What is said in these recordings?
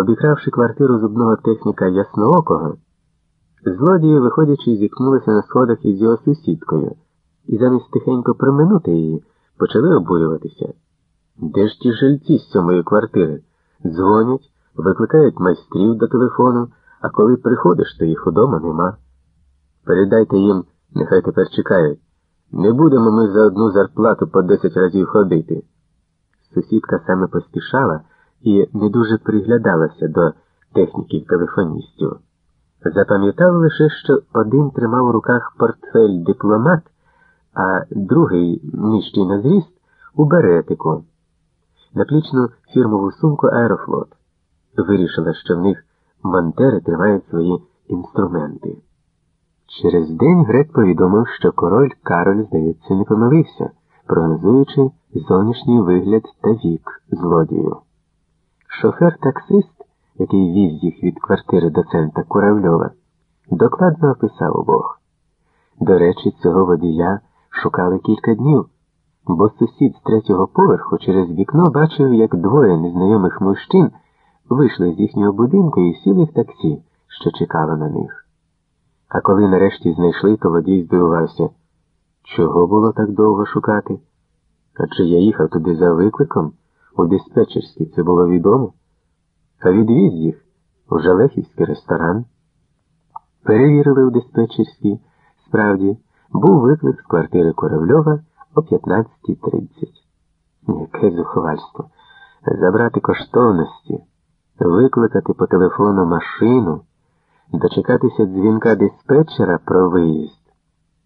Обікравши квартиру зубного техніка Ясноокого, злодії, виходячи, зіткнулися на сходах із його сусідкою, і замість тихенько приминути її, почали обурюватися. Де ж ті жильці з сьомої квартири? Дзвонять, викликають майстрів до телефону, а коли приходиш, то їх удома нема. Передайте їм, нехай тепер чекають. Не будемо ми за одну зарплату по десять разів ходити. Сусідка саме поспішала і не дуже приглядалася до техніків телефоністів. Запам'ятав лише, що один тримав у руках портфель дипломат, а другий, нижчий на зріст, у беретику. Наплічну фірмову сумку Аерофлот. Вирішила, що в них монтери тримають свої інструменти. Через день Грек повідомив, що король Кароль, здається, не помилився, прогнозуючи зовнішній вигляд та вік злодію. Шофер-таксист, який віз їх від квартири доцента Куравльова, докладно описав обох. До речі, цього водія шукали кілька днів, бо сусід з третього поверху через вікно бачив, як двоє незнайомих мужчин вийшли з їхнього будинку і сіли в таксі, що чекало на них. А коли нарешті знайшли, то водій здивувався, чого було так довго шукати? Адже я їхав туди за викликом, у диспетчерській це було відомо, а відвіз їх у Жалехівський ресторан. Перевірили у диспетчерській, справді, був виклик з квартири Корабльова о 15.30. Яке зухвальство. Забрати коштовності, викликати по телефону машину дочекатися дзвінка диспетчера про виїзд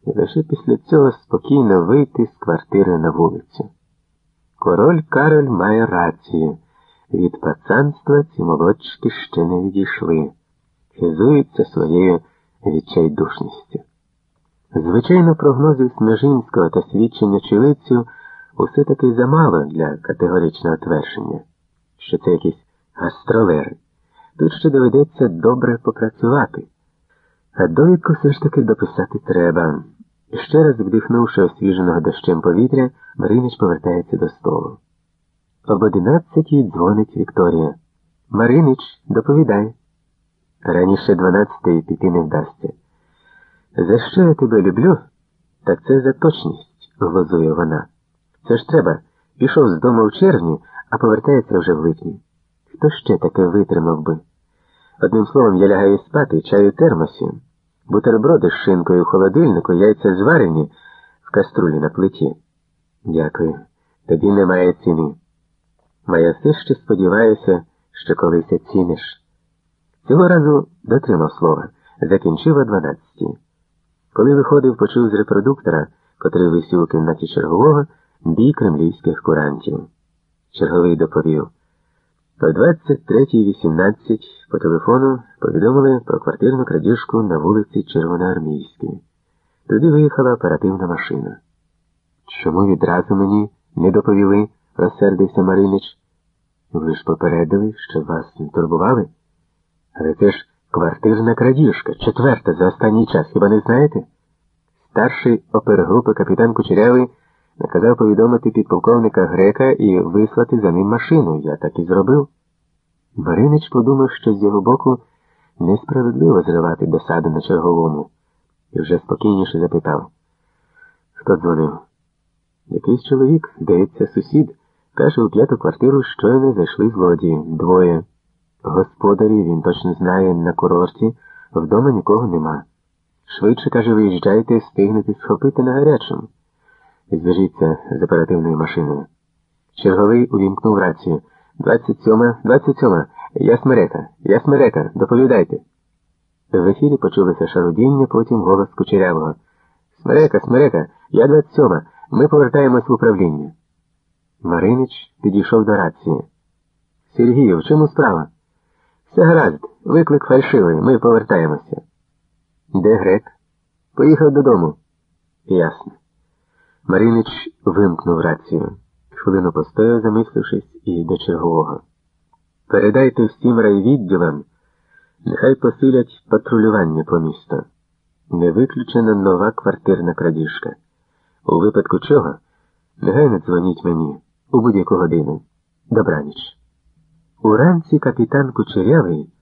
і лише після цього спокійно вийти з квартири на вулицю. Король Кароль має рацію. Від пацанства ці молодчики ще не відійшли, хизуються своєю відчайдушністю. Звичайно, прогнозів Снежинського та свідчення чолицю усе таки замало для категоричного твердження, що це якісь гастролери. Тут ще доведеться добре попрацювати. А довідку все ж таки дописати треба. Ще раз вдихнувши освіженого дощем повітря, Маринич повертається до столу. Об одинадцятій дзвонить Вікторія. Маринич, доповідай. Раніше дванадцятої піти не вдасться. За що я тебе люблю, так це за точність, глузує вона. Це ж треба. Пішов з дому в червні, а повертається вже в липні. Хто ще таке витримав би? Одним словом, я лягаю спати, чаю термосі, бутерброди з шинкою в холодильнику, яйця зварені в каструлі на плиті. Дякую. Тобі немає ціни. А я все ще сподіваюся, що колись оціниш. Цього разу дотримав слова, закінчив о дванадцятій. Коли виходив, почув з репродуктора, котрий висів у кімнаті чергового, бій кремлівських курантів. Черговий доповів. О 23.18 по телефону повідомили про квартирну крадіжку на вулиці Червоноармійській. Туди виїхала оперативна машина. Чому відразу мені не доповіли, розсердився Маринич. Ви ж попередили, що вас не турбували? Але це ж квартирна крадіжка, четверта за останній час, хіба не знаєте? Старший опергрупи капітан Кучерявий наказав повідомити підполковника Грека і вислати за ним машину. Я так і зробив. Маринич подумав, що з його боку несправедливо зривати досаду на черговому, і вже спокійніше запитав. Хто дзвонив? Якийсь чоловік, здається, сусід, каже, у п'яту квартиру щойно зайшли злодії, двоє. Господарі, він точно знає, на курорті, вдома нікого нема. Швидше, каже, виїжджайте, стигнете схопити на гарячому. Зв'яжіться з оперативною машиною. Черговий увімкнув рацію. 27, 27. Я смерека, я смерека, доповідайте. В ефірі почулося шарудіння, потім голос Кучерявого. Смерека, смерека, я 27. Ми повертаємось в управління. Маринич підійшов до рації. Сергію, в чому справа? Все гаразд, виклик фальшивий, ми повертаємося. Де грек? Поїхав додому. Ясно. Маринич вимкнув рацію. Хвилину постояв, замислившись, і до чергового. Передайте всім райвідділам, нехай посилять патрулювання по місту. Не виключена нова квартирна крадіжка. У випадку чого, негайно дзвоніть мені у будь-яку годину. Добраніч. Уранці капітан Кучерявий